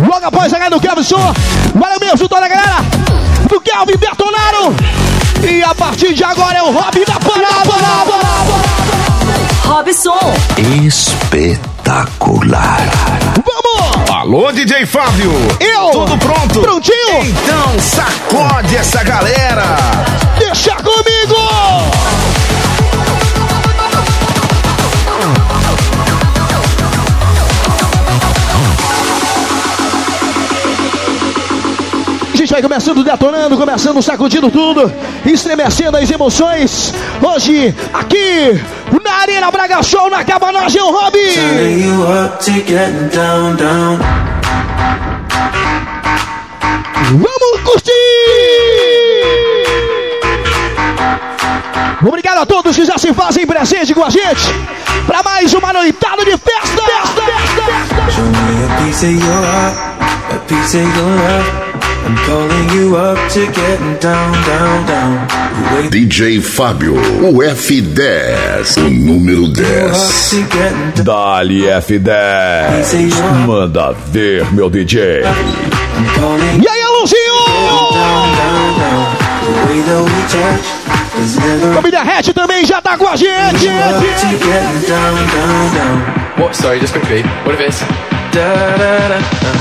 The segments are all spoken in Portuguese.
Logo após a do Kevson. Valeu mesmo, toda a galera do Kelvin Bertonaro. E a partir de agora é o Rob da Parada. Robson. Espetacular. Vamos! Alô, DJ Fábio. Eu. Tudo pronto? Prontinho? Então sacode essa galera. Deixa comigo! A gente vai começando detonando, começando sacudindo tudo, estremecendo as emoções. Hoje, aqui, na Arena Braga Show, na Cabanagem, o Rob. Turning you up to getting down, down. Vamos curtir! Obrigado a todos que já se fazem presente com a gente para mais uma noitada de festa. festa, festa. Show I'm calling you up to getting down, down, down. DJ Fábio, o F10, o número you up 10. to getting down. Dali F10. Manda ver, meu DJ. E aí, Alonzinho? Família Red também já tá com a gente. What? Sorry, just quickly. What if it's Da da da, da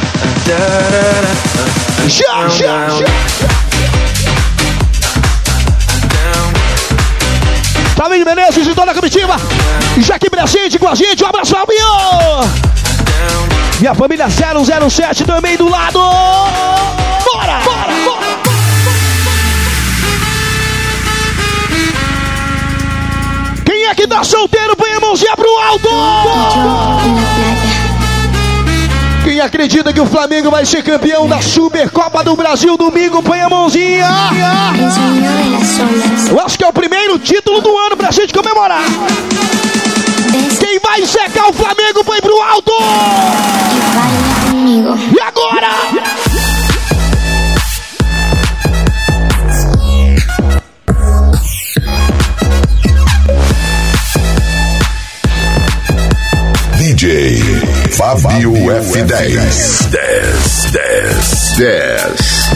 da da, uh, Já, já, já. Família Menezes e toda a comitiva. Já aqui presente com a gente. Um abraço, Fabinho. Minha família 007 também do lado. Bora, bora, bora. Quem é que tá solteiro, põe a mãozinha pro alto. Acredita que o Flamengo vai ser campeão da Supercopa do Brasil domingo, põe a mãozinha. Eu acho que é o primeiro título do ano pra gente comemorar. Quem vai secar o Flamengo, põe pro alto. E agora? DJ Fábio F10. 10, 10, 10.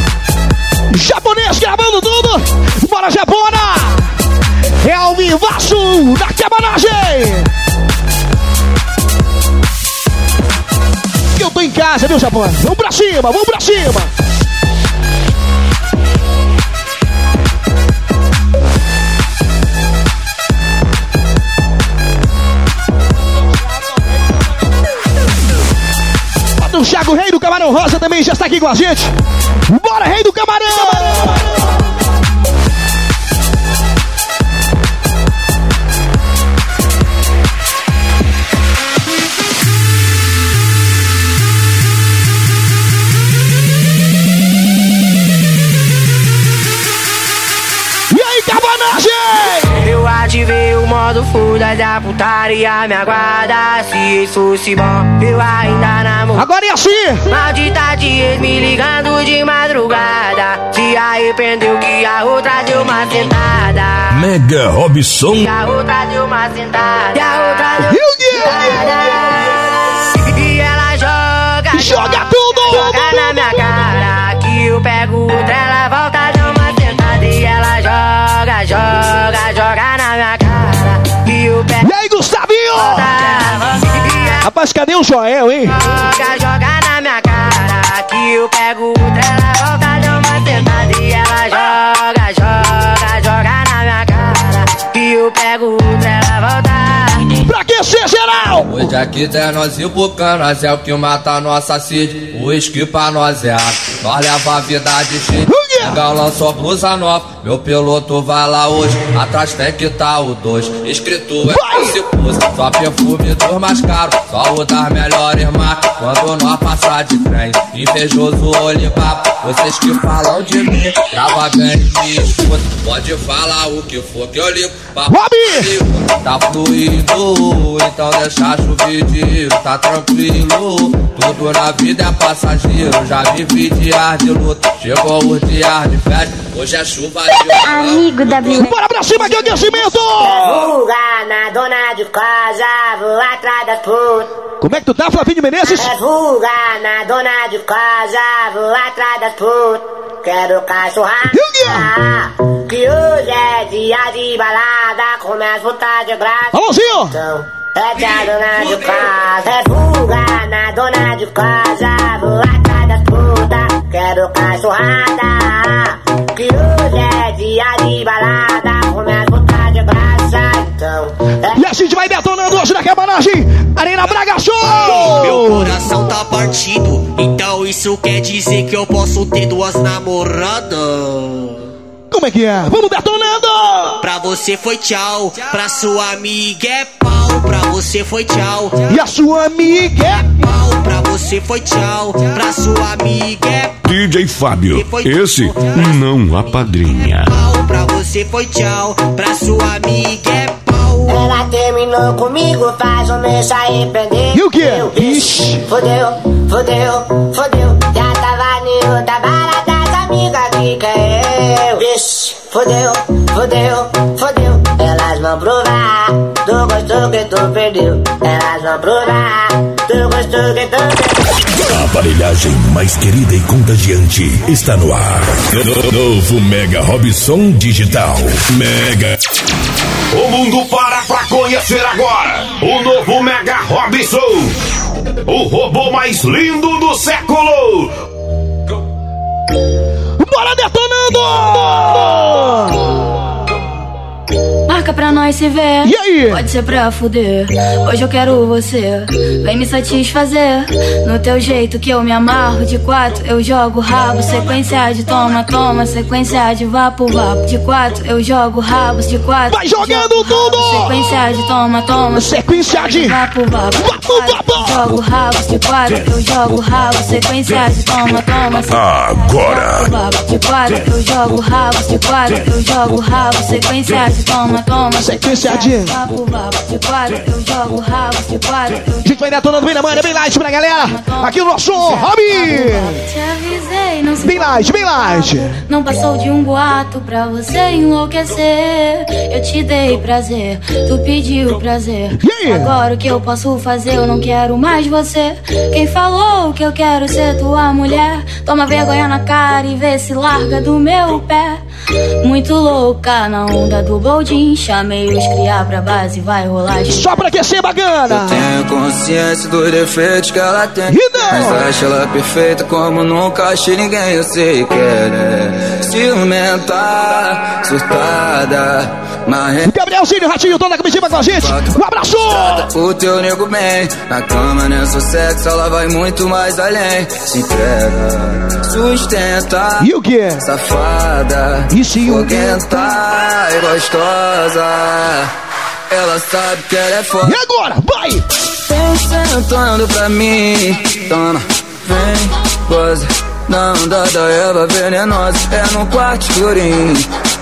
Japonês gravando tudo. Bora, Japona. É ao vivaço da cabanagem. Eu tô em casa, viu, Japona? Vamos pra cima, vamos pra cima. Thiago Rei do Camarão Rosa também já está aqui com a gente. Bora, Rei do Camarão! Fuda da putaria, me aguarda. Se isso fosse bom, eu ainda namoro. Agora é assim! Maldita de ex me ligando de madrugada. Se arrependeu que a outra deu uma sentada. Mega Robson. E a outra deu uma sentada. E a outra deu o quê? E ela joga, Joga tudo! joga na minha cara. Que eu pego outra, ela volta, dá uma sentada. E ela joga, joga, joga Rapaz, cadê o Joel, hein? Joga, joga na minha cara Que eu pego outra, ela volta, dá uma sentada E ela joga, joga, joga na minha cara Que eu pego outra, ela volta Pra que ser geral? Hoje aqui tem nós e o Bucanas é o que mata nossa sede. O uísque pra nós é água, nós leva a vida de jeito. Legal lançou blusa nova, meu piloto vai lá hoje. Atrás tem que tá o dois, escrito é Vai. se pus. Só perfume dos mais caros, só o das melhores marcas. Quando nós passar de trem, invejoso olho papo. Vocês que falam de mim, grava bem me escuta. Pode falar o que for que eu ligo. Papo! Tá fluindo, então deixa chuvidinho, tá tranquilo. Tudo na vida é passageiro, já vivi dias de luta. Chegou os dias de festa, hoje é chuva de Amigo WF. Bora pra cima que é o aquecimento! Fuga na dona de casa, vou atrás das putas. Como é que tu tá, Flavinho Menezes? É fuga na dona de casa, vou atrás das putas. Quero cachorrada. Que hoje é dia de balada, com minhas putas de graça. Alôzinho! Então, é dia dona de casa, é fuga na dona de casa, vou atrás das putas. Quero cachorrada. Que hoje é dia de balada, com minhas putas de graça. Então, E a gente vai detonando hoje na cabanagem! Arena Braga Meu Show! coração tá partido, então isso quer dizer que eu posso ter duas namoradas. Como é que é? Vamos detonando! Pra você foi tchau, pra sua amiga é pau. Pra você foi tchau, E a sua amiga é... pau. Pra você foi tchau, pra sua amiga é DJ Fábio, esse não apadrinha. pau. Pra você foi tchau, pra sua amiga é pau. Ela terminou comigo, faz um mês se arrepender. E o quê? Eu, Ixi. Fodeu, fodeu, fodeu. Já tava em outra balada, as amigas que quer eu. Vixe, fodeu, fodeu, fodeu. Vão provar do gosto que tu perdeu. Elas vão provar do gosto que tu perdeu. A aparelhagem mais querida e contagiante está no ar. Novo Mega Robson Digital. Mega. O mundo para pra conhecer agora o novo Mega Robson. O robô mais lindo do século. Bora detonando! Marca pra nós se ver. E aí? Pode ser pra fuder. Hoje eu quero você. Vem me satisfazer. No teu jeito que eu me amarro. De quatro eu jogo rabo. Sequência de toma, toma. Sequência de vapo, vapo. De quatro eu jogo rabos. De quatro. Vai jogando jogo tudo! rabo. Sequência de toma, toma. Sequência de... Vapo, vapo. De Vapo, quatro, vapo. eu jogo rabos. De quatro eu jogo rabo. Sequência de toma, toma. Agora. De quatro eu jogo rabos. De quatro eu jogo rabo. Sequência de toma, toma. Sequência Vapo, vapo. De quatro eu jogo quatro eu A gente vai detonando bem na manhã, bem light pra galera! Aqui no nosso hobby! te avisei, não se Bem light, bem light! Não passou de um boato pra você enlouquecer. Eu te dei prazer, tu pediu prazer. Agora o que eu posso fazer? Eu não quero mais você. Quem falou que eu quero ser tua mulher? Toma vergonha na cara e vê se larga do meu pé. Muito louca na onda do boldin. Chamei os criar pra base, vai rolar de Só pra aquecer bacana! Tenho consciência dos defeitos que ela tem. E não? Mas acho ela perfeita como nunca achei ninguém. Eu sei que ela é ciumenta, surtada. Mas Gabrielzinho, Ratinho, toda a comitiva com a gente! Um abraço! o teu nego bem. Na cama, nessa sexo, ela vai muito mais além. Se entrega, sustenta. E o que? Safada, e o quê? foguenta e gostosa. Ela sabe que ela é foda. E agora? Vai! Vem sentando pra mim, toma, vem, goza. Na onda da Eva venenosa, é no quarto escurinho.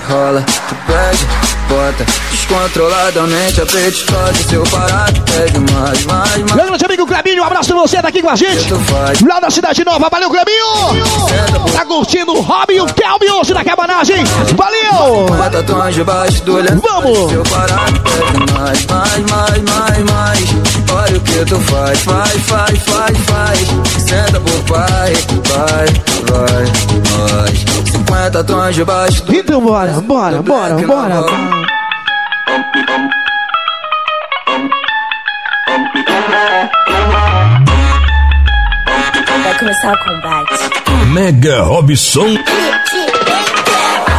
Rola, tu pede, bota, descontroladamente apetitosa. Se eu parar, tu pede mais, mais, mais. Meu grande amigo Clebinho, um abraço pra você, tá aqui com a gente! Lá da Cidade Nova, valeu Clebinho! Tá curtindo o Robin e o Kelvin hoje na cabanagem! Valeu! Vamos! Se eu parar, tu pede mais, mais, mais, mais, mais. Olha o que tu faz, faz, faz, faz, faz. Senta pro pai, vai, vai, nós. 50 tons debaixo do Então bora, bora, bora, bora! Vai começar o combate. Mega Robson.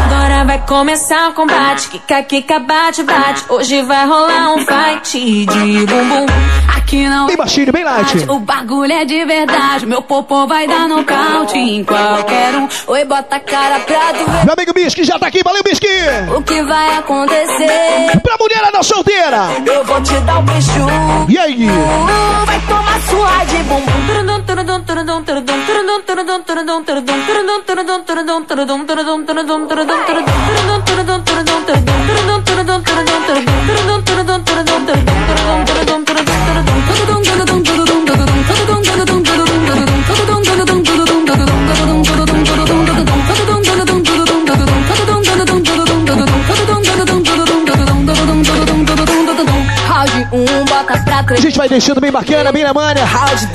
Agora vai começar o combate. Kika, kika, bate, bate. Hoje vai rolar um fight de bumbum que não. Bem baixinho, bem light. O bagulho é de verdade. Meu popô vai dar nocaute em qualquer um. Oi, bota a cara pra doer. Meu amigo Bisque já tá aqui, valeu, Bisque. O que vai acontecer? Pra mulherada solteira. Eu vou te dar um beijo. E aí? Vai tomar sua de bumbum. 咚咚咚咚咚咚咚咚咚咚咚咚咚咚咚咚咚咚 vai deixando bem bacana, bem na manha.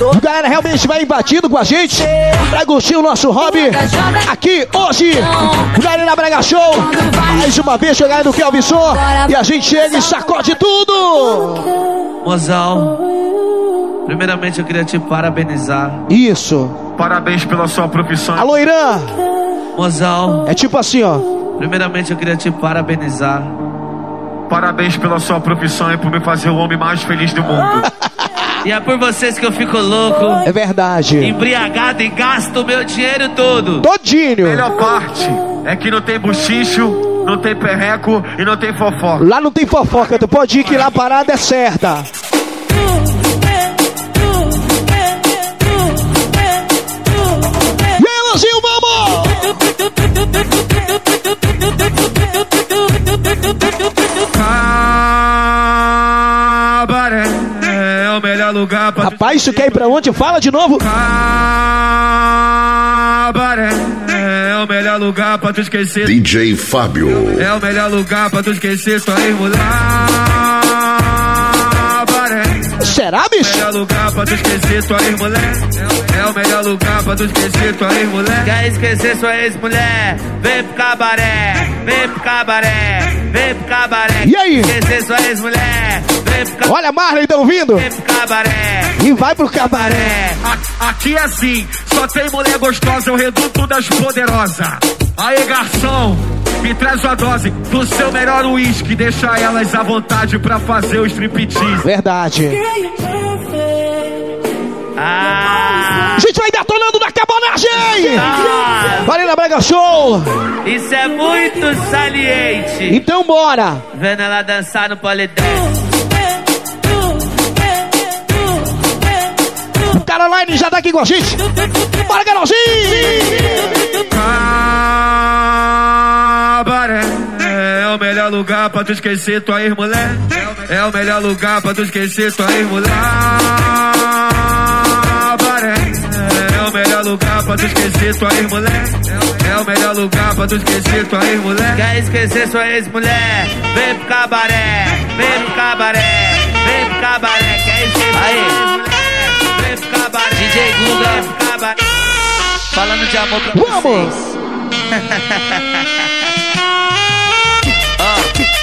O galera realmente vai invadindo com a gente pra curtir o nosso hobby aqui hoje. Galera Brega Show. Mais uma vez chegando no Kelvin Som. E a gente chega e sacode tudo. Mozão, primeiramente eu queria te parabenizar. Isso. Parabéns pela sua profissão. Alô, Irã. Mozão, É tipo assim, ó. primeiramente eu queria te parabenizar. Parabéns pela sua profissão e por me fazer o homem mais feliz do mundo. E é por vocês que eu fico louco, É verdade. embriagado e gasto o meu dinheiro todo. Todinho. Melhor parte é que não tem buchicho, não tem perreco e não tem fofoca. Lá não tem fofoca, tu pode ir que lá a parada é certa. Aí, Luzinho, vamos! Lugar pra Rapaz, isso quer ir pra onde? Fala de novo. Cabaré é o melhor lugar pra tu esquecer. DJ Fábio. É o melhor lugar pra tu esquecer tua ex-mulher. Cabaré Será, é o bicho? melhor lugar pra tu esquecer tua ex-mulher. É o melhor lugar pra tu esquecer tua ex-mulher. Quer esquecer sua ex-mulher? Vem pro cabaré, vem pro cabaré, vem pro cabaré. E aí? Esquecer sua ex-mulher? Olha, Marley, tá ouvindo? E vai pro cabaré. A- Aqui é assim, só tem mulher gostosa, o reduto das poderosas. Aí, garçom, me traz uma dose do seu melhor uísque, deixa elas à vontade pra fazer o striptease. Verdade. ah, A gente vai detonando na cabanagem! ah, Valeu na Brega Show! isso é muito saliente. Então bora! Vendo ela dançar no polidense. Caroline já tá aqui com a gente! Bora, Carolzinho! Cabaré é o melhor lugar pra tu esquecer tua ex-mulher. É o melhor lugar pra tu esquecer tua ex-mulher. Cabaré é o melhor lugar pra tu esquecer tua ex-mulher. É o melhor lugar pra tu esquecer tua ex-mulher. Quer esquecer sua ex-mulher? Vem pro cabaré, vem pro cabaré, vem pro cabaré. Quer esquecer sua Falando de amor pra Vamos! vocês. Ah,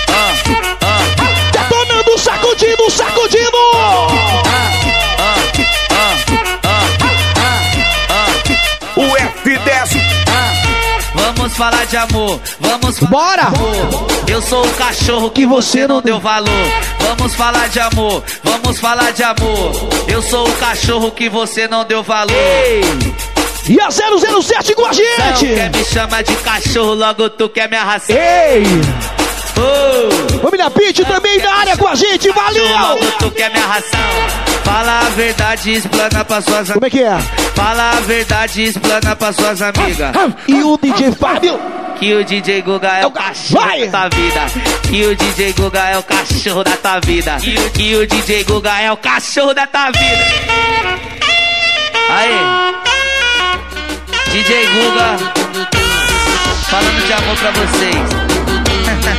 ah, ah, Detonando, sacudindo, sacudindo! O F10 Vamos falar de amor, vamos falar Bora! de amor. Eu sou o cachorro que você não deu valor. Vamos falar de amor, vamos falar de amor. Eu sou o cachorro que você não deu valor. E a 007 com a Não gente! quer me chamar de cachorro, logo tu quer me arrastar. Ei! Oh, Família Pitch também na área com a gente, valeu! logo tu quer me arrastar. Fala a verdade, explana pra suas Como amigas. é que é? Fala a verdade, explana pra suas amigas. E o DJ Fábio? Que o DJ Guga é o cachorro Vai! da tua vida. Que o DJ Guga é o cachorro da tua vida. Que o, que o DJ Guga é o cachorro da tua vida. Aí. DJ Guga. Falando de amor pra vocês.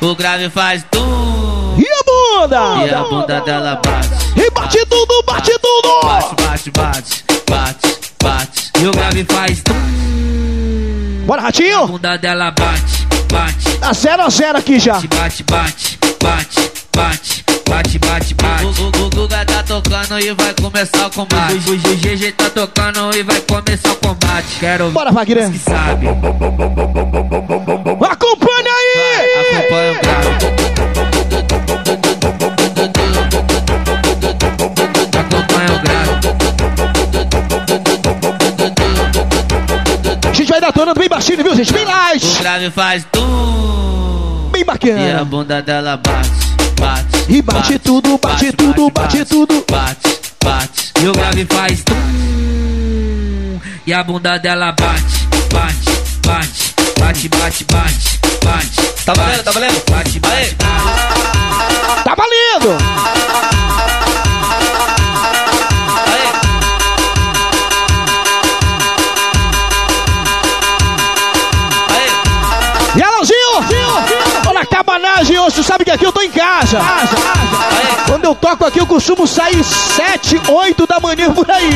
O grave faz tum. E a bunda? E a bunda dela bate. E bate tudo, bate tudo! Bate, bate, bate, bate, bate. E o grave faz tum. Bora, A Ratinho! bunda dela bate, bate, Tá 0 a 0 aqui já. bate, bate, bate, bate, bate, bate, bate. O, Guga tá tocando e vai começar o combate. O, GG tá tocando e vai começar o combate. Quero ver Bora, Wagner! que sabe. Acompanha grave faz tum. Bem E a bacana! bunda dela bate, bate. E bate tudo, bate tudo, bate tudo. Bate, bate. E o grave faz tum. E a bunda dela bate, bate, bate. Bate, bate, bate, bate. Tá valendo, tá valendo? Bate, bate, bate. Tá valendo! Tu sabe que aqui eu tô em casa. Quando eu toco aqui, eu costumo sair 7, 8 da manhã por aí.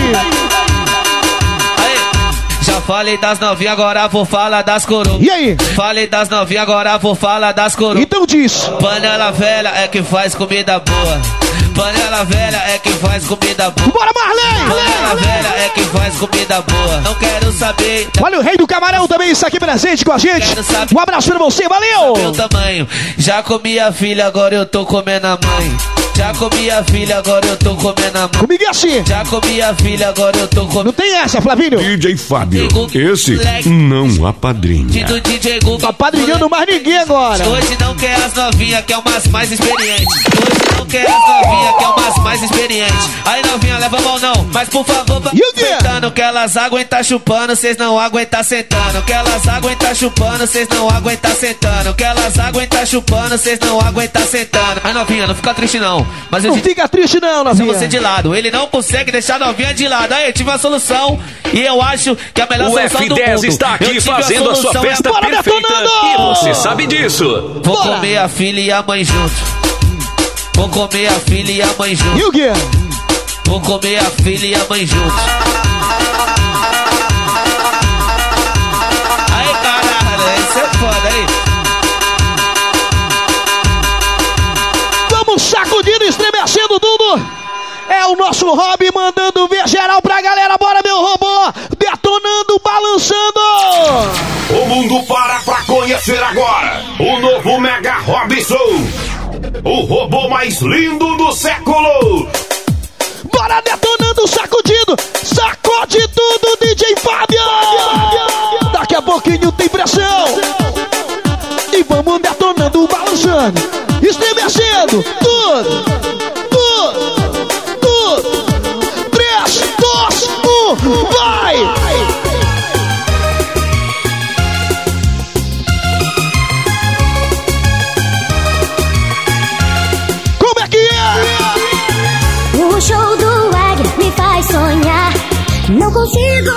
Já falei das novinhas, agora vou falar das coroas. E aí? Falei das novinhas, agora vou falar das coroas. Então diz. Panela velha é que faz comida boa. Panela velha é que faz comida boa. Bora, Marley! Panela velha é que faz comida boa. Não quero saber. Olha o rei do camarão também está aqui presente com a gente. Um abraço pra você, valeu! Já comi a filha, agora eu tô comendo a mãe. Já comi a filha, agora eu tô comendo a mãe. Comigo é assim. Já comi a filha, agora eu tô comendo. Não tem essa, Flavinho. DJ Fábio, esse não apadrinha. Do DJ Google. Tá padrinhando mais ninguém agora. Hoje não quer as novinhas, quer umas mais experientes. Hoje não quer as novinhas, quer umas mais experientes. Aí novinha, leva a mão não. Mas por favor, vai sentando. Que elas aguentam chupando, cês não aguentam sentando. Que elas aguentam chupando, cês não aguentam sentando. Que elas aguentam chupando, cês não aguentam sentando. Aí novinha, não fica triste não. Mas Não fica triste não, novinha. você de lado. Ele não consegue deixar a novinha de lado. Aí eu tive uma solução e eu acho que a melhor O solução do F10 mundo. está aqui fazendo a sua festa é- Bora, perfeita. detonando! E você sabe disso. Vou comer a filha e a mãe junto. Vou comer a filha e a mãe junto. E o quê? Vou comer a filha e a mãe junto. O nosso hobby mandando ver geral pra galera. Bora, meu robô. Detonando, balançando. O mundo para pra conhecer agora o novo Mega Robson. O robô mais lindo do século. Bora detonando, sacudindo. Sacode tudo, DJ Fábio. Daqui a pouquinho tem pressão. E vamos detonando, balançando. Estremecendo. Tudo. Tudo. Vai. Como é que é? O show do Águia me faz sonhar. Não consigo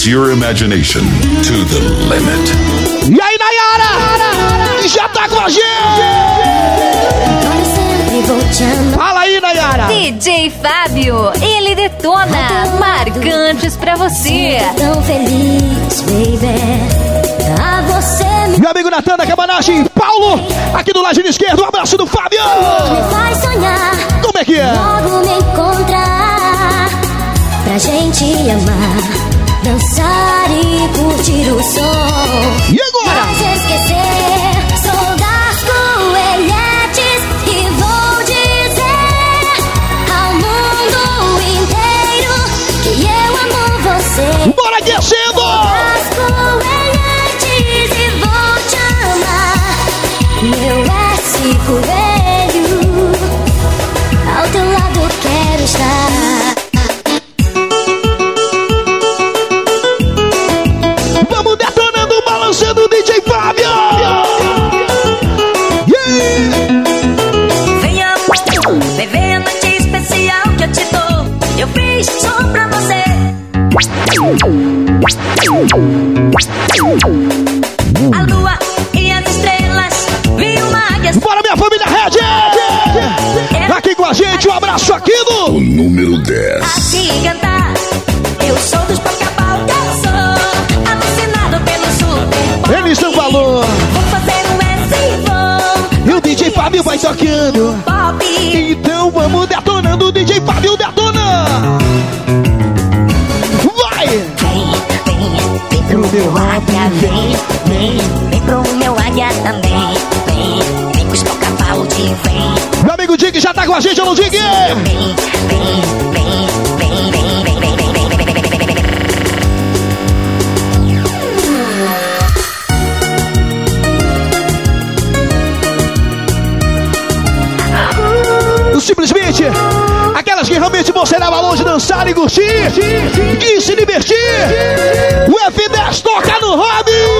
takes your imagination to the limit. E aí, Nayara? Já tá com a gente! Fala aí, Nayara! DJ Fábio, ele detona marcantes pra você. Tão feliz, baby. A você me Meu amigo Natan da Cabanagem, Paulo, aqui do lado esquerdo, um abraço do Fábio! me faz sonhar. Como é que é? Logo me encontrar. Pra gente amar. Dançar e curtir o som. A lua e as estrelas, vi uma águia. Bora, minha família Red! Aqui com a gente, um abraço aqui do... O número 10. Assim cantar. Eu sou dos Pacabal, eu sou alucinado pelo super. Eles dão valor! Vou fazer um S e vou E o DJ Fábio vai tocando! pop. Então vamos detonando o DJ Fábio detona! Vem, vem, vem pro meu águia também. Vem, vem com os Pacabal, vem. Meu amigo Dig já tá com a gente, alô Dig! Simplesmente, aquelas que realmente você leva longe dançar e curtir, e se divertir. O F10 toca no hobby!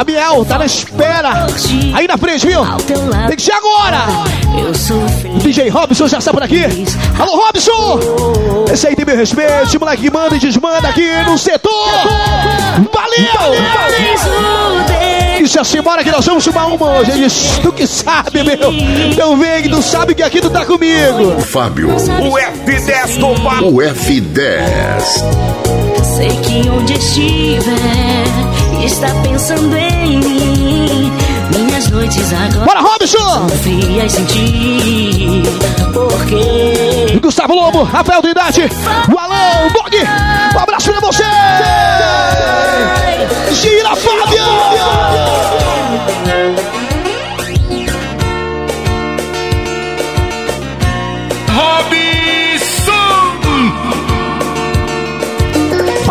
a sorrir. E o meu coração. Adeus, Adriane! A Biel tá na espera! Aí na frente, viu? Tem que ser agora! Eu sou feliz. DJ Robson já está por aqui! Alô, Robson! Esse aí tem meu respeito, esse moleque que manda e desmanda aqui no setor! Valeu! Isso é assim, bora que nós vamos chamar uma hoje. Ele disse, tu que sabe, meu! Então vem, tu sabe que aqui tu tá comigo! Fábio. O F10 do Fábio. O F10. Sei que onde estiver, está pensando em mim. Minhas noites agora. Bora, Robson! Frias sem ti. Porque. Gustavo Lobo, Rafael Trindade, o Alan, Dog, um abraço pra você! Gira, Fábio!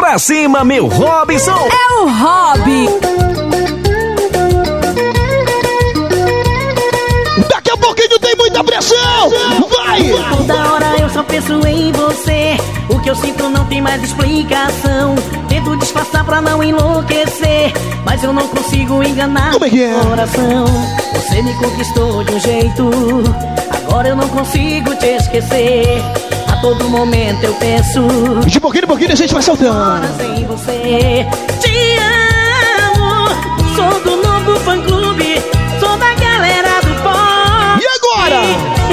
Pra cima, meu Robinson! É o Hobby. Daqui a pouquinho tem muita pressão! Vai! Toda hora eu só penso em você. O que eu sinto não tem mais explicação. Tento disfarçar pra não enlouquecer. Mas eu não consigo enganar Como é que é? meu coração. Você me conquistou de um jeito. Agora eu não consigo te esquecer. Todo momento eu penso. De pouquinho em pouquinho a gente vai soltando. horas em você. Te amo. Sou do novo fã clube. Sou da galera do pop. E agora?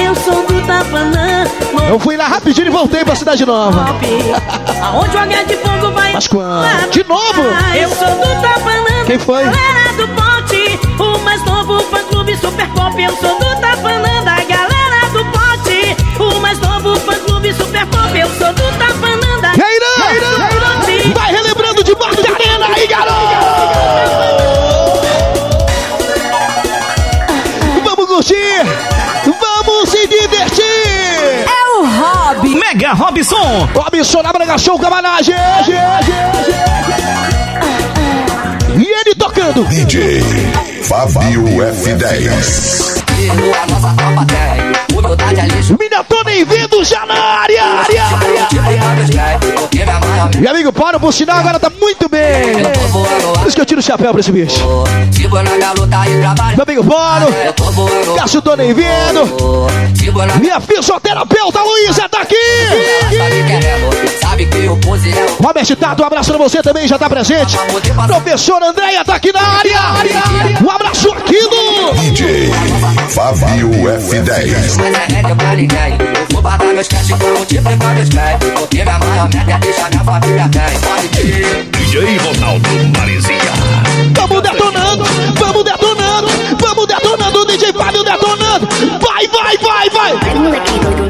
Eu sou do Tapanã. Eu fui lá rapidinho e voltei pra Cidade Nova. Aonde o H de fogo vai Mas quando? De novo? Eu sou do Tapanã Quem foi? Galera do pote O mais novo fã clube super pop Eu sou do Tapanã da galera do pote O mais novo fã clube super pop Eu sou do Tapanã da E aí, Irã? Vai relembrando de Barcarena aí, garoto! Vamos curtir! Vamos se divertir! É o Hobby. Mega Robson! Robson na Brega Show Cabanagem! E ele tocando! DJ Fábio F10. Estilo a nossa. Humildade é lixo. Minatona bem-vindo já na área! área, área. Meu amigo Paulo, por sinal, agora tá muito bem. Por isso que eu tiro o chapéu pra esse bicho. Meu amigo Paulo, Cássio tô nem vendo. Minha fisioterapeuta Luísa tá aqui. Robert Tato, um abraço pra você também, já tá presente. Professor Andréia tá aqui na área. Um abraço aqui do DJ Fábio F10. Vou bater meus cash com multiplicar meus pés. Porque minha maior meta é deixar minha família bem. Pode ir DJ Ronaldo Marizia Vamos detonando, vamos detonando Vamos detonando, DJ Fábio detonando. Vai, vai, vai, vai. Doido,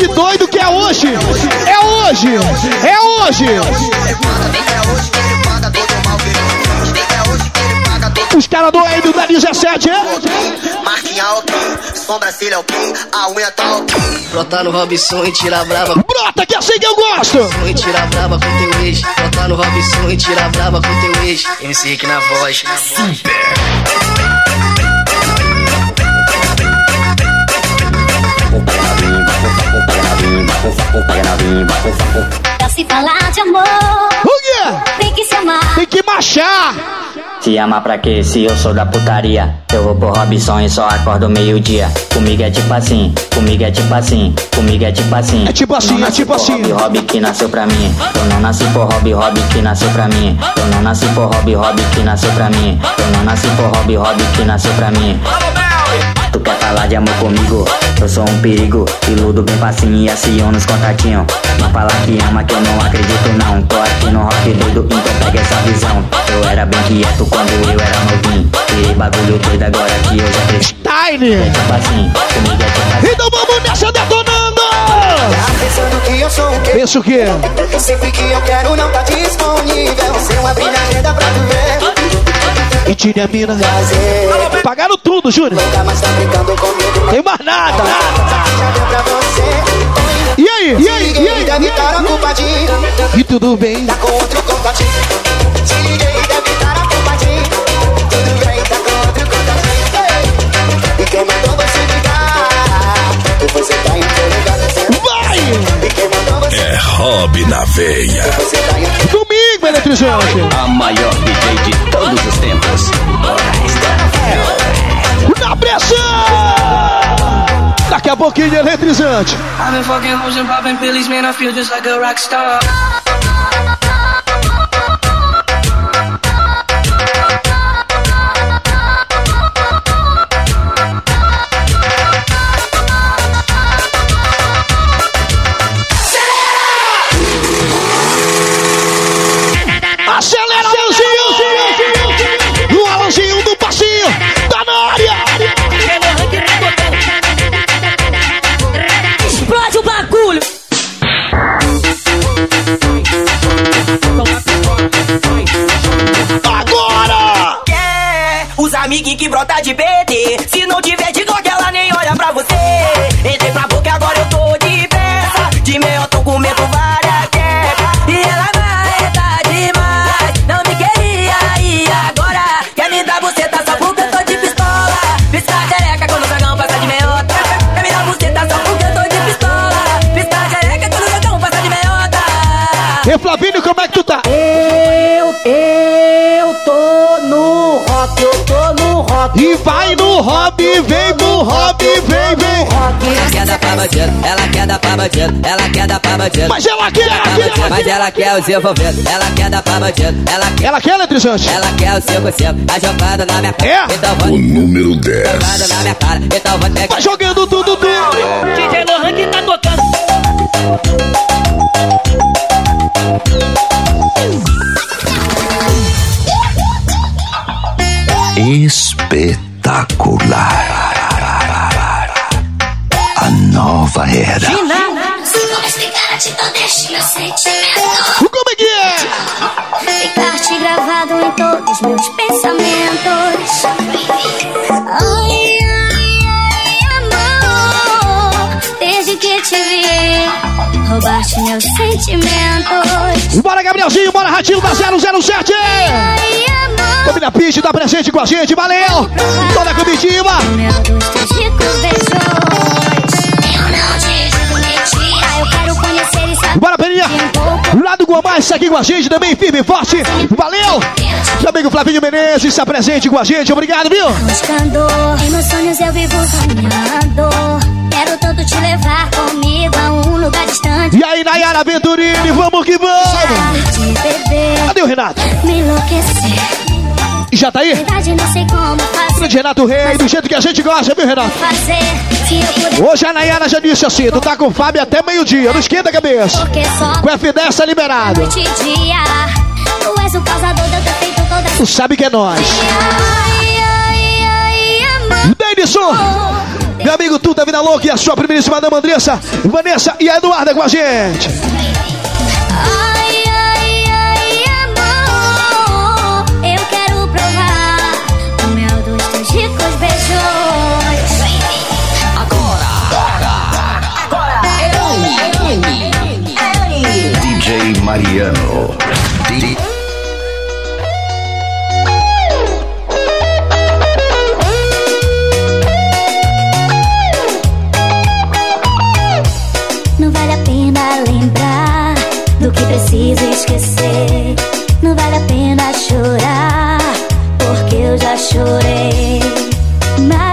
Moleque doido que é hoje. É hoje, é hoje. Os caras doidos da 17, é? Marquinha ok, sobrancelha ok, a unha tá ok. Brota no Robson e tira brava Brota que é assim que eu gosto. E tira brava com teu ex. Brota no Robson e tira brava com teu ex. MC Rick na voz Pra se falar de amor O quê? Tem que se amar Tem que marchar Se ama pra quê? Se eu sou da putaria. Eu vou pro Robson e só acordo meio-dia. Comigo é tipo assim, comigo é tipo assim, comigo é tipo assim. É tipo assim, Eu não é tipo nasci assim. por Hobby, Hobby que nasceu pra mim. Eu não nasci por Hobby, Hobby que nasceu pra mim. Eu não nasci por Hobby, Hobby que nasceu pra mim. Eu não nasci por Hobby, Hobby que nasceu pra mim. Tu quer falar de amor comigo? Eu sou um perigo, iludo bem facinho e aciono os contatinhos. Não fala que ama que eu não acredito não. Tô aqui no rock doido, então pega essa visão. Eu era bem quieto quando eu era novinho. Virei bagulho doido agora que eu já cresci. Time! É tipo assim, comigo é tipo assim. Então vamos nessa detonando! Tá pensando que eu sou o quê? Pensa o quê? Sempre que eu quero não tá disponível. Se eu abrir minha agenda pra tu ver. E tire a mina Pagaram tudo, Júnior tá. Tem mais nada. E aí? E aí? E aí? Estar ocupadinho. E tudo bem? Tá com outro contatinho. Se liguei, deve estar ocupadinho. Tudo bem, tá com outro contatinho. E quem mandou você ligar? E você tá Vai! E É Hobby na veia. Você tá eletrizante A maior DJ de todos os tempos. Na pressão! Daqui a pouquinho, eletrizante I've been fucking hoes and popping pillies, man, I feel just like a rock star. Bandido, ela quer dar pra bandido, ela quer dar pra bandido. Mas ela quer, Pra bandido, Mas ela quer os envolvidos, ela quer dar pra bandido, ela quer. Ela quer, eletrizante Ela quer o 5 a jogada na minha cara. É? Então O vou número 10. jogada na minha cara. Então vou ter Vai jogando tudo, tudo DJ Lohan que tá tocando. Espetacular. A nova era. Sentimento Como é que é? Ficar-te gravado em todos os meus pensamentos Ai, ai, ai, amor Desde que te vi Roubaste meus sentimentos. Bora, Gabrielzinho, bora, Ratinho da 007! Família Pitch tá presente com a gente, valeu! Toda a comitiva! Meu dos teus ricos beijos. Bora, Peninha! Lá do Guamás, tá aqui com a gente também, firme e forte. Valeu! Meu amigo Flavinho Menezes está presente com a gente, obrigado, viu? buscando. Em meus sonhos eu vivo sonhando. Quero tanto te levar comigo a um lugar distante. E aí, Nayara Venturini, vamos que vamos! Cadê o Renato? me enlouquecer. Já tá aí? Verdade, não sei como fazer. Grande Renato Rei, do jeito que a gente gosta, viu, Renato? fazer. Hoje a Nayara já disse assim: tu tá com o Fábio até meio-dia, não esquenta a cabeça. porque só Com F10 tá liberado. noite e dia. Tu és o causador de eu ter feito toda Tu sabe que é nós. Denison, meu amigo Tuta Vida Louca e a sua primeiríssima dama Andressa, Vanessa e a Eduarda com a gente. Ai, Mariano. D- Não vale a pena lembrar do que preciso esquecer. Não vale a pena chorar, porque eu já chorei. Mas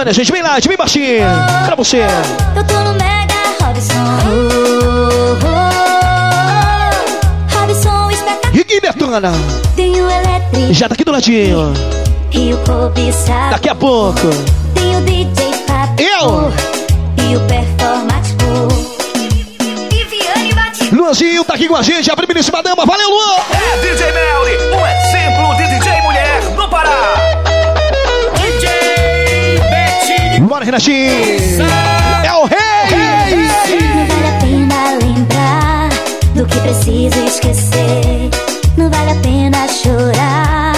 Mana, gente, bem light, bem baixinho. Pra você. Eu tô no Mega Robson. Robson espetacular. E quem detona? Tem o elétrico Já tá aqui do ladinho. e o cobiçado. Daqui a pouco. Tem o DJ Papo. Eu. E o performático. Viviane Batista. Luanzinho tá aqui com a gente, a primeiríssima dama. Valeu, Luan! É DJ Melly, um exemplo Renatinho! É o rei! Não vale a pena lembrar do que preciso esquecer. Não vale a pena chorar,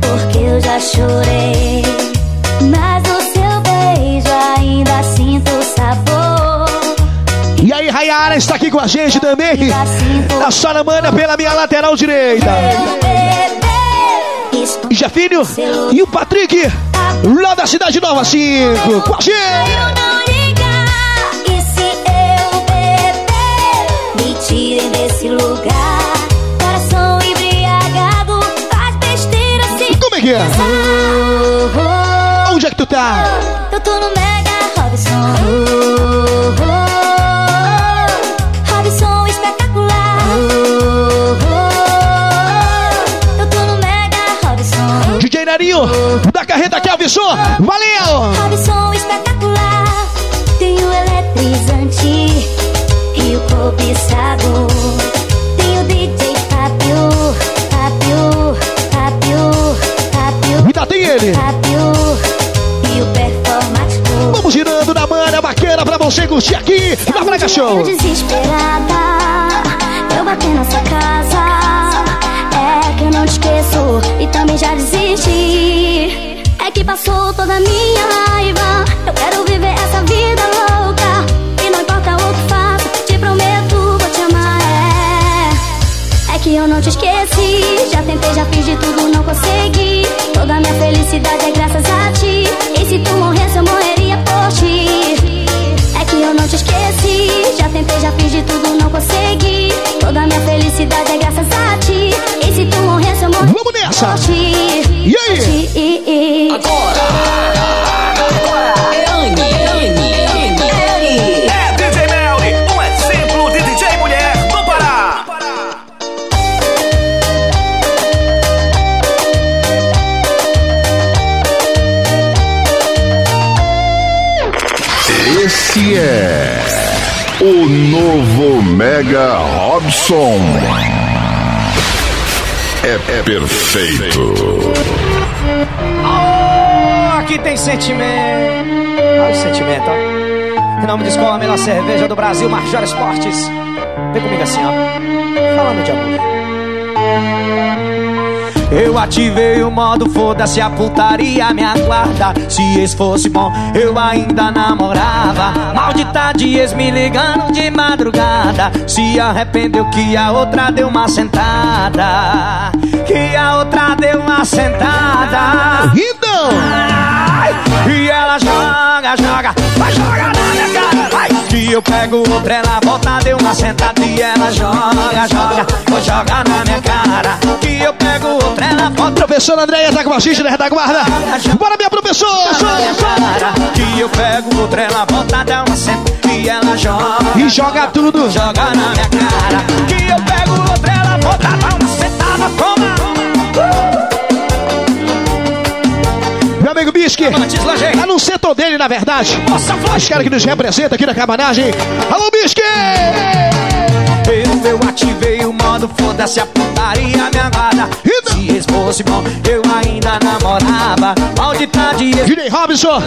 porque eu já chorei. Mas o seu beijo ainda sinto o sabor. E aí, Rayara está aqui com a gente também. A Sora Mana pela minha lateral direita. E Jefinho e o Patrick, lá da Cidade Nova 5, com a gente. E se eu beber, me tirem desse lugar. Coração embriagado faz besteira se Como é que é? Onde é que tu tá? Eu tô no Mega Robson. Robson Robson. Valeu! Robson espetacular. Tem o eletrizante e o cobiçado. Tem o DJ Fábio, Fábio, Fábio, Fábio. Ainda tem ele. Fábio e o performático. Vamos girando na mana bacana pra você curtir aqui na Braga Show. Eu desesperada, a minha Mega Robson. É, é perfeito. Oh, aqui tem sentimento. O sentimento, ó. Em nome de escola, a melhor cerveja do Brasil, Marjora Esportes. Vem comigo assim, ó. Falando de amor. Eu ativei o modo foda-se a putaria me aguarda. Se esse fosse bom eu ainda namorava. Maldita de ex me ligando de madrugada. Se arrependeu que a outra deu uma sentada. Que a outra deu uma sentada. Então E ela joga, joga, vai jogar Que eu pego outra, ela volta, deu uma sentada E ela joga, joga, vou jogar na minha cara. Que eu pego outra, ela volta. Professora Andréia tá com a gente da retaguarda. Bora, minha professora! Que eu pego outra, ela volta, dá uma sentada E ela joga. E joga tudo. Joga na minha cara. Que eu pego outra, ela volta, dá uma sentada Toma! Meu amigo Bisque, tá no setor dele, na verdade. Os caras que nos representam aqui na cabanagem. Alô, Bisque! Eu, eu ativei o modo foda-se a putaria me aguarda Se fosse bom, eu ainda namorava Maldita de DJ Robinson,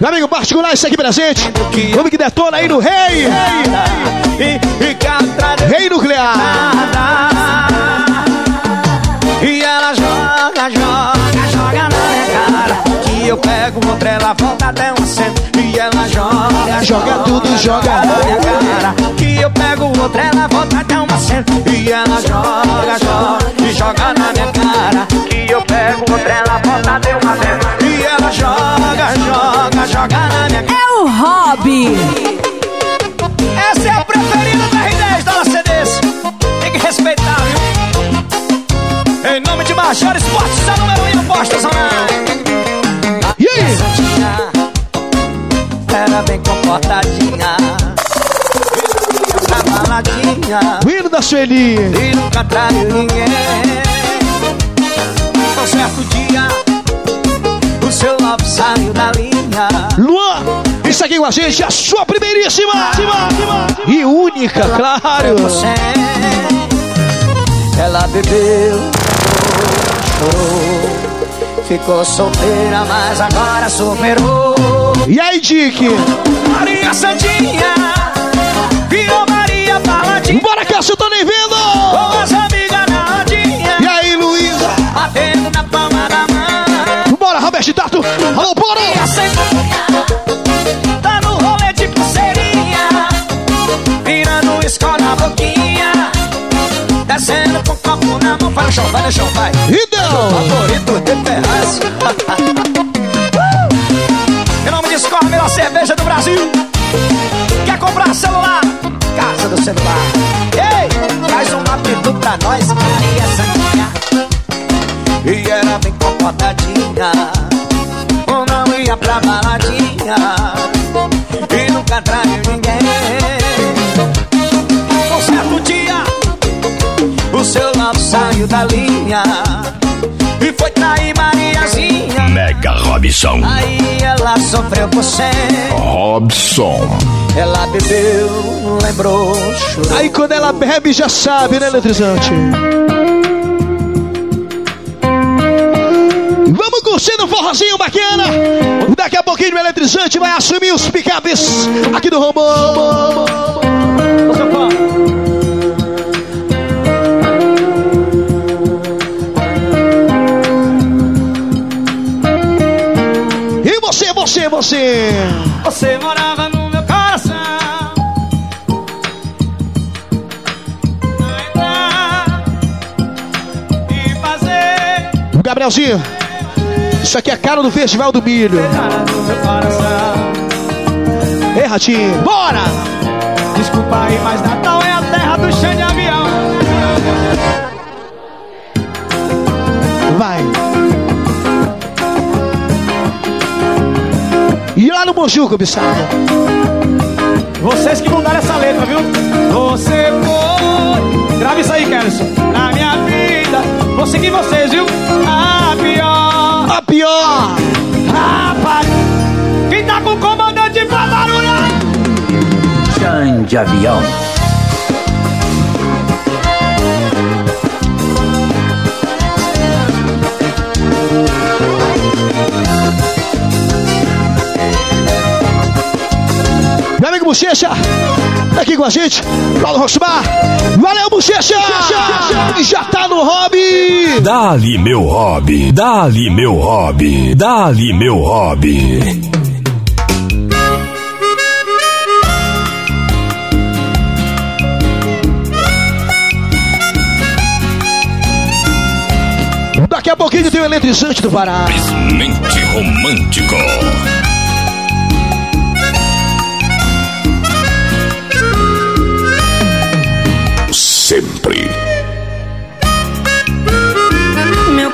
meu amigo particular, isso aqui presente. Homem que detona aí no Rei. E, e que atrás de Rei Nuclear. E ela joga, joga eu pego outra, ela volta até um centro E ela joga, Joga tudo, joga. na minha cara Que eu pego outra, ela volta até uma centro E ela joga, joga, e joga na minha cara Que eu pego outra, ela volta até uma centro E ela joga, joga, joga na minha cara É o Hobby. Essa é a preferida da R10 da CDs Tem que respeitar, viu? Em nome de Major Esportes, a número 1 um, postas online E aí? Era bem comportadinha. Na baladinha O hino da Sueli. E nunca traiu ninguém Um certo dia O seu love saiu da linha. Luan, isso aqui com a gente, a sua primeiríssima. E única, claro. Você. Ela bebeu, chorou Ficou solteira, mas agora superou E aí, Dick? Maria Santinha Virou Maria Baladinha Bora, Cássio, tô nem vendo! Com as amigas na rodinha E aí, Luísa? Batendo na palma da mão Bora, Robert Tato! Alô, bora! Maria Santinha Tá no rolê de pulseirinha Virando escola Descendo com o copo na mão Vai no chão, vai. No chão, vai! Favorito de Ferraz Em nome de a melhor cerveja do Brasil. Quer comprar celular? Casa do celular. Ei, faz um apito pra nós Maria Santinha. E era bem comportadinha. Ou não ia pra baladinha. E nunca traiu ninguém. Um certo dia O seu love saiu da linha E foi trair Mariazinha Mega Robson. Aí ela sofreu por sempre Robson. Ela bebeu, lembrou, chorou Aí quando ela bebe, já sabe, né, eletrizante? Vamos curtindo um forrozinho bacana. Daqui a pouquinho o eletrizante vai assumir os picapes aqui do Romão. E você, você, morava no meu coração E fazer Gabrielzinho. Isso aqui é a cara do Festival do Milho. Ei, Ratinho. Bora! Desculpa aí, mas Natal Mojuco, Bissada. Vocês que mudaram essa letra, viu? Você foi Grave isso aí, Kelson Na minha vida Vou seguir vocês, viu? A pior A pior. Rapaz Quem tá com o comandante pra barulhar de avião. Amigo Bochecha, tá aqui com a gente, Paulo Rosmar. Valeu, Bochecha! Já tá no hobby! Dali meu hobby, dali meu hobby, dali meu hobby. Daqui a pouquinho tem o eletrizante do Pará. Mente romântico.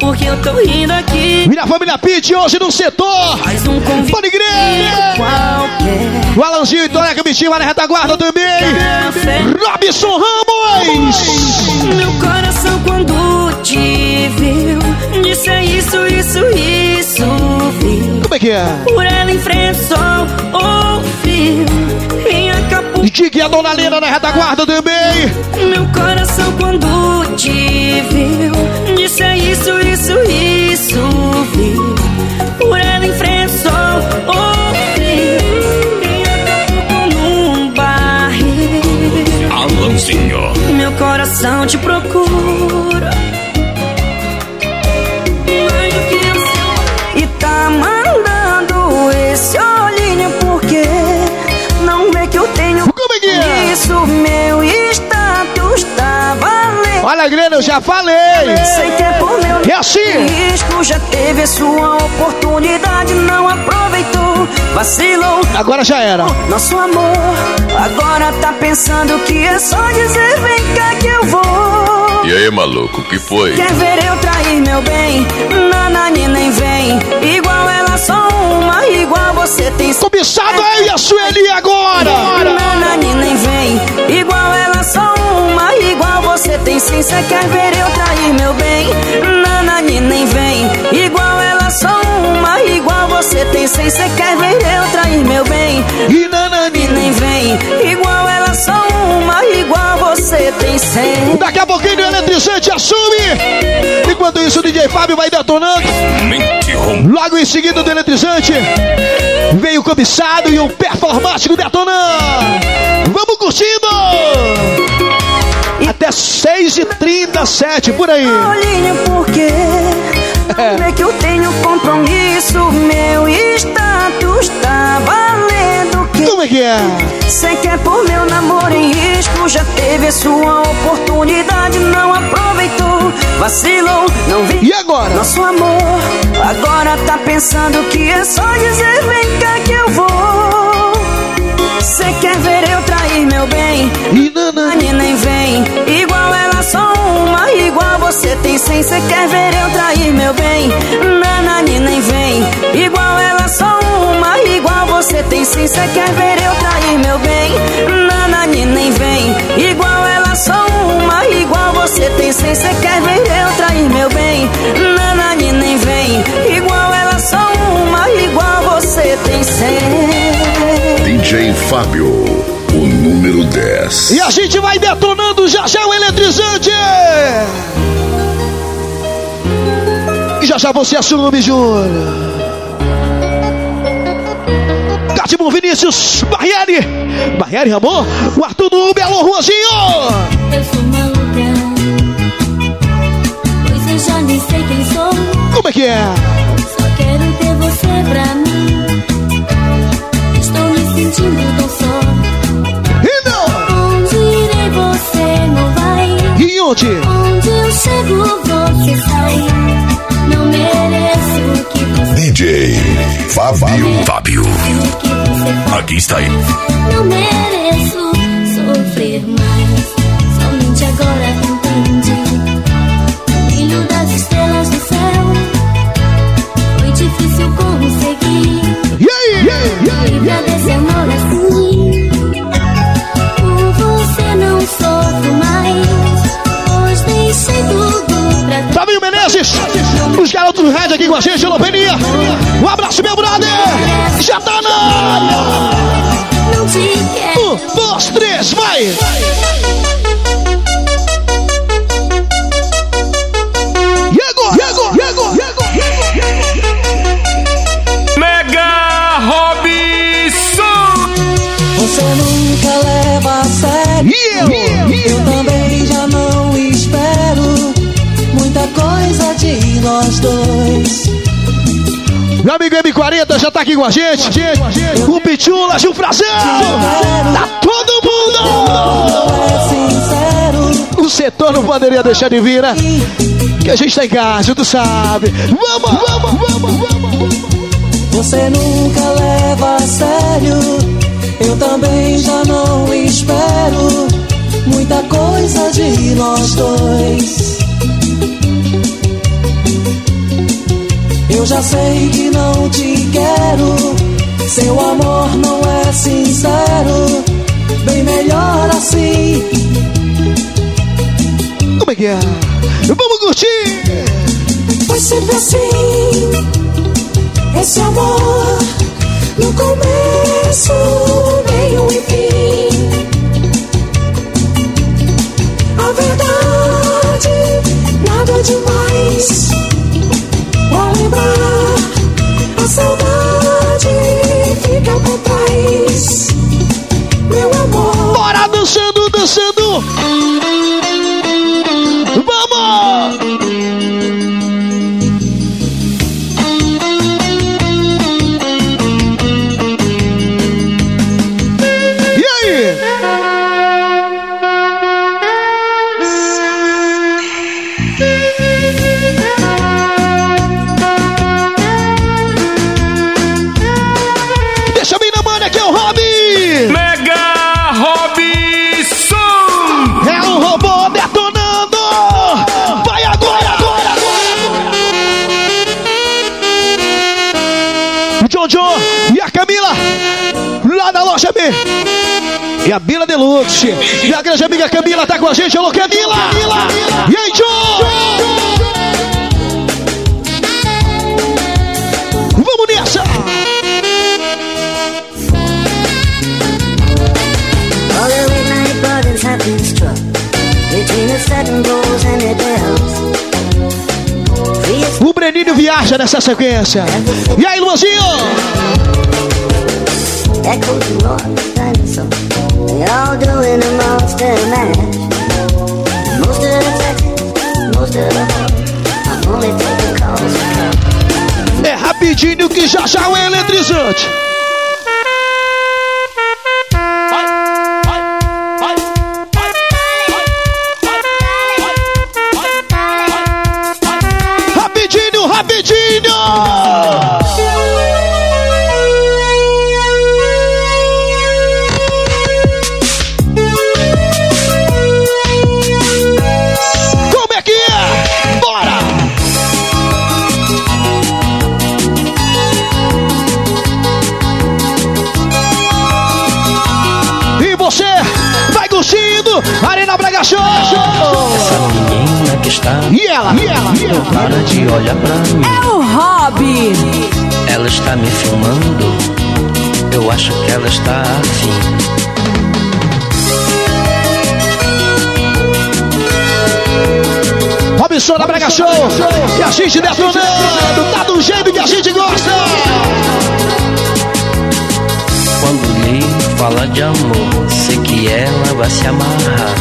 Porque eu tô rindo aqui. Vira a família Pit hoje no setor. Mais um convite qualquer. O Alanzinho e Toreca Bitinho na retaguarda também. Robson Ramos. Meu coração quando te viu Disse é isso, isso, isso viu Como é que é? Por ela enfrentou, ouviu Em Acapulco Diga a dona Lena na retaguarda também. Meu coração quando te viu Disse é isso, isso, eu já falei. Sei que é por meu É assim. risco Já teve a sua oportunidade Não aproveitou, vacilou Agora já era. nosso amor Agora tá pensando que é só dizer vem cá que eu vou E aí, maluco, que foi? Quer ver eu trair meu bem? Nanani nem vem Igual ela só uma, igual você tem Cobiçado aí a Sueli agora. Você Cê quer ver eu trair meu bem? Nanani nem vem Igual ela só uma, igual você tem sim Cê quer ver eu trair meu bem? E nanani. Nem vem Igual ela só uma, igual você tem cem Daqui a pouquinho o eletrizante assume. Enquanto isso, o DJ Fábio vai detonando. Logo em seguida do eletrizante, veio o cobiçado e o performático detonando. Vamos curtindo! Até 6h37, por aí. Olhinho porque Não é que eu tenho compromisso? Meu status tá valendo que Como é que é? Cê quer por meu namoro em risco. Já teve a sua oportunidade Não aproveitou, vacilou Não vi. E agora? nosso amor Agora tá pensando que é só dizer Vem cá que eu vou Cê quer ver eu trair meu bem. Nani nem vem. Igual ela só uma. Igual você tem cem. Cê quer ver eu trair meu bem? Nanani nem vem. Igual ela só uma. Igual você tem cem. Cê quer ver eu trair meu bem? Nanani nem vem. Igual ela só uma. Igual você tem cem. Cê quer ver eu trair meu bem? Nanani nem vem. Igual ela só uma. Igual você tem cem DJ Fábio, o número 10. E a gente vai detonando já já o eletrizante! E já já você assume, Júnior. Catibum Vinícius, Barriere, Barriere Ramon, o Arthur do Uber, alô, Ruanzinho! Eu sou maluca, pois eu já nem sei quem sou. Como é que é? Só quero ter você pra mim. E onde? Eu chego, você sai. Não mereço o que você DJ Fábio. Fábio. Aqui está ele. Não mereço sofrer mais. Somente agora entendi. O brilho das estrelas no céu. Foi difícil conseguir. Livre desse amor assim. Por você não sofro mais. Fabinho Menezes, os garotos do Red aqui com a gente, alô Peninha. Um abraço, meu brother. Já tá na área. Um, dois, três, vai. Nós dois. Meu amigo M40 já tá aqui com a gente. O Pitula, Gil Frazão. Tá todo mundo. O setor não poderia deixar de vir, né? Que a gente tá em casa, tu sabe. Vamos, vamos, vamos, vamos. Você nunca leva a sério. Eu também já não espero muita coisa de nós dois. Eu já sei que não te quero. Seu amor não é sincero. Bem melhor assim. Como é que é? Vamos curtir. Foi sempre assim. Esse amor no começo, meio e fim. A verdade, nada demais. Pra lembrar, a saudade fica pra trás. Meu amor. Deluxe. E a grande amiga Camila tá com a gente. Alô, Camila! E aí, Joe? Vamos nessa! The the the. O Breninho viaja nessa sequência. E aí, Luanzinho? Echoes and roars, dinosaur. They all doing monster mash. Most of the most of the. I'm only taking calls É rapidinho que já já é eletrizante. E? E para de olhar pra mim. É o Hobby. Ela está me filmando. Eu acho que ela está afim. Robson da Braga Show! E a gente detonando! Tá do jeito que a gente gosta! Quando lhe fala de amor, sei que ela vai se amarrar.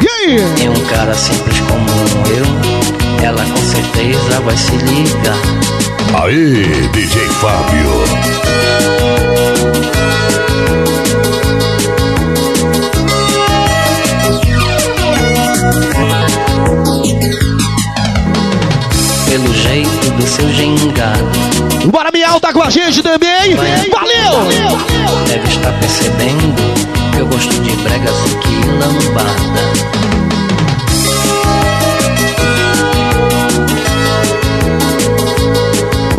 E aí? Em um cara simples como eu, ela com certeza vai se ligar. Aê, DJ Fábio. Pelo jeito do seu gingado, Bora Miau tá com a gente também! Valeu! deve estar percebendo que eu gosto de bregas e que lambada.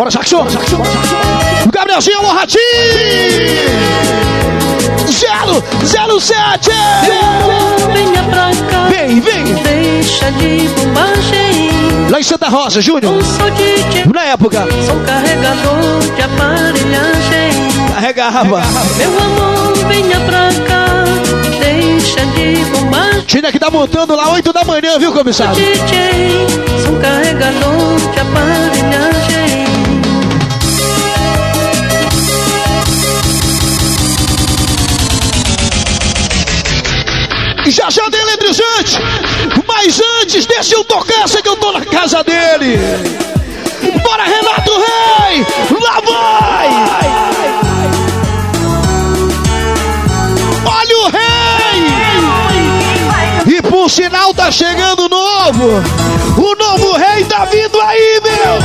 Bora, Jackson. O Gabrielzinho, o Ratinho. Zero, zero, sete. Venha pra cá. Vem, vem. Deixa de bobagem. Lá em Santa Rosa, Júnior. Na época. Sou carregador de aparelhagem. Carregava. Meu amor, venha pra cá. Deixa de bobagem. Tinha que tá montando lá 8 da manhã, viu, comissário? DJ. Sou carregador de aparelhagem. Já já tem eletrizante. Mas antes, deixa eu tocar, sei que eu tô na casa dele. Bora, Renato Rei! Lá vai! Olha o rei! E por sinal tá chegando o novo! O novo rei tá vindo aí, meu!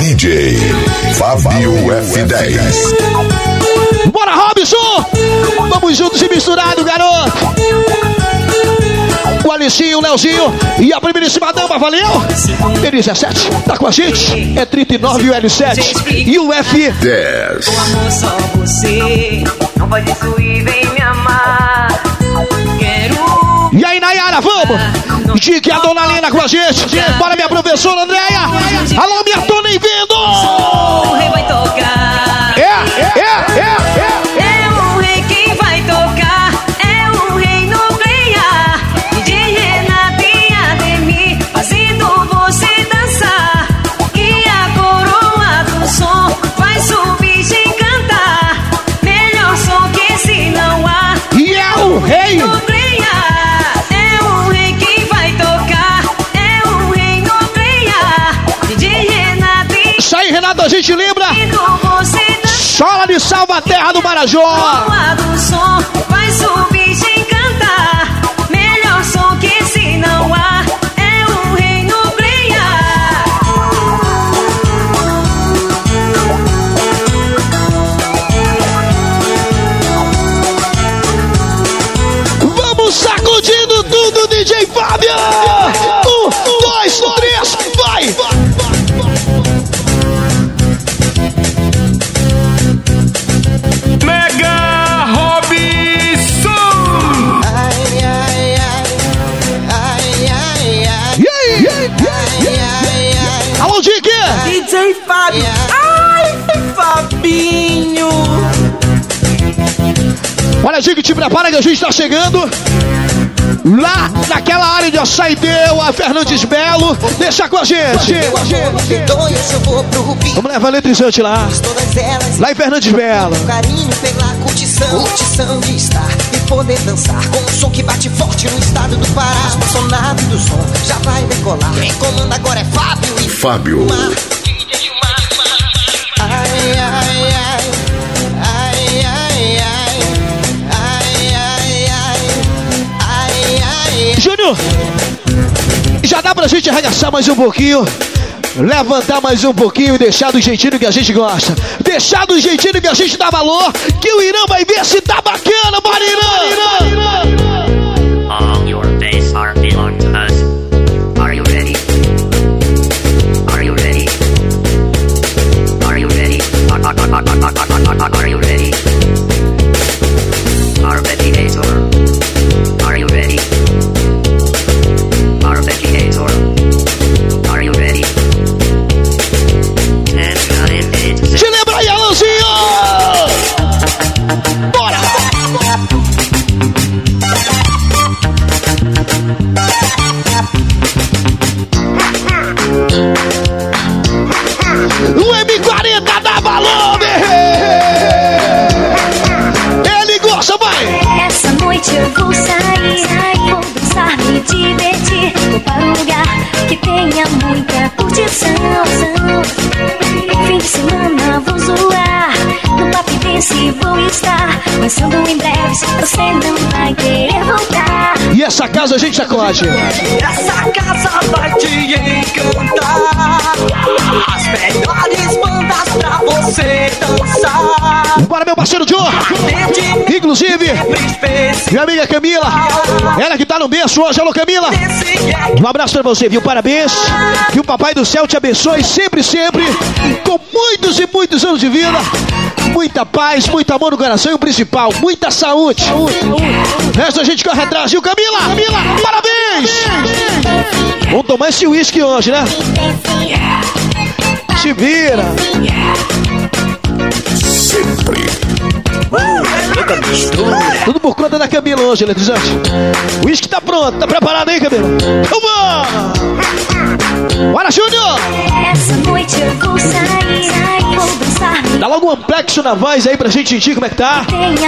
DJ Fábio F10. Robson! Vamos juntos e misturados, garoto! O Alicinho, o Leozinho e a primeiríssima dama, valeu? T17, tá com a gente? É 39 o L7 e o F10. amor só você. Não destruir, vem me amar. Quero. E aí, Nayara, vamos! Dique a dona Lena com a gente. Bora, minha professora Andréia. Alô, minha tô nem Chola de salva a terra do Marajó. Do som vai subir sem cantar. Melhor som que esse não há. É o rei nuclear. Vamos sacudindo tudo, DJ Fábio! Olha, Dick, te prepara que a gente tá chegando. Lá naquela área de Açaideu, a Fernandes Belo. Deixa com a gente. Vamos levar eletrizante lá. Lá em Fernandes Belo. Carinho pela curtição. Curtição de estar e poder dançar. Com um som que bate forte no estado do Pará. Sou nave do som, já vai decolar. Quem comanda agora é Fábio e Fábio. Júnior, já dá pra gente arregaçar mais um pouquinho. Levantar mais um pouquinho e deixar do jeitinho que a gente gosta. Deixar do jeitinho que a gente dá valor. Que o Irã vai ver se tá bacana, bora Irã! Irã! All your days are belong to essa casa a gente sacode. Essa casa vai te encantar. As melhores bandas pra você dançar. Bora, meu parceiro Joe. Inclusive, minha amiga Camila. Ela que tá no berço hoje. Alô, Camila. Um abraço pra você, viu? Parabéns. Que o Papai do Céu te abençoe sempre, sempre. Com muitos e muitos anos de vida. Muita paz, muito amor no coração e o principal, muita saúde. Essa a gente corre atrás, viu, Camila? Camila, parabéns! Vamos tomar esse uísque hoje, né? Se vira. Sempre. Tudo por conta da Camila hoje, eletrizante. O uísque tá pronto, tá preparado aí, Camila? Vamos! Bora, Júnior! Essa noite eu vou sair, vou dançar. Dá logo um amplexo na voz aí pra gente sentir como é que tá.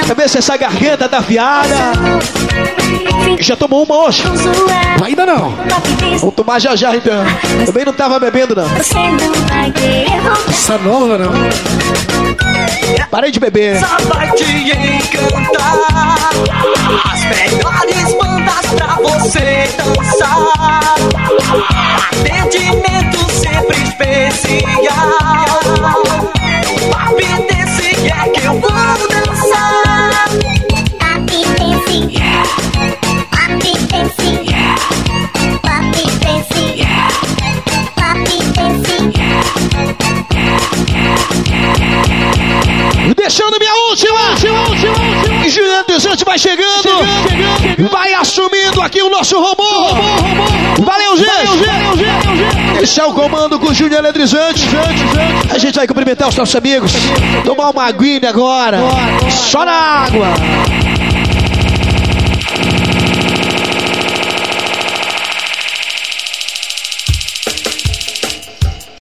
Pra ver se essa garganta tá afiada. Já tomou uma hoje? Ainda não. Vou tomar já já então. Também não tava bebendo não. Você não vai querer voltar. Essa nova não. Parei de beber. Só vai te encantar. As melhores bandas pra você dançar. Atendimento sempre especial. Deixando minha última. E Juliano Desante vai chegando. Vai assumindo aqui o nosso robô. Valeu, gente. Deixar o comando com o Júnior Eletrizante. A gente vai cumprimentar os nossos amigos. Tomar uma aguinha agora. Só na água.